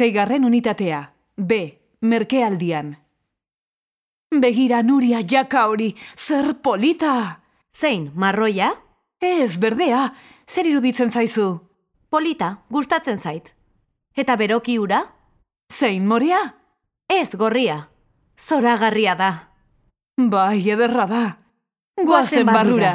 Zeigarren unitatea. B. Merkealdian. Begira Nuria jaka hori, zer polita! Zein, marroia? Ez, berdea, zer iruditzen zaizu? Polita, gustatzen zait. Eta beroki ura? Zein morea? Ez, gorria. Zoragarria da. Bai, ederra da. Goazen barrura. barrura.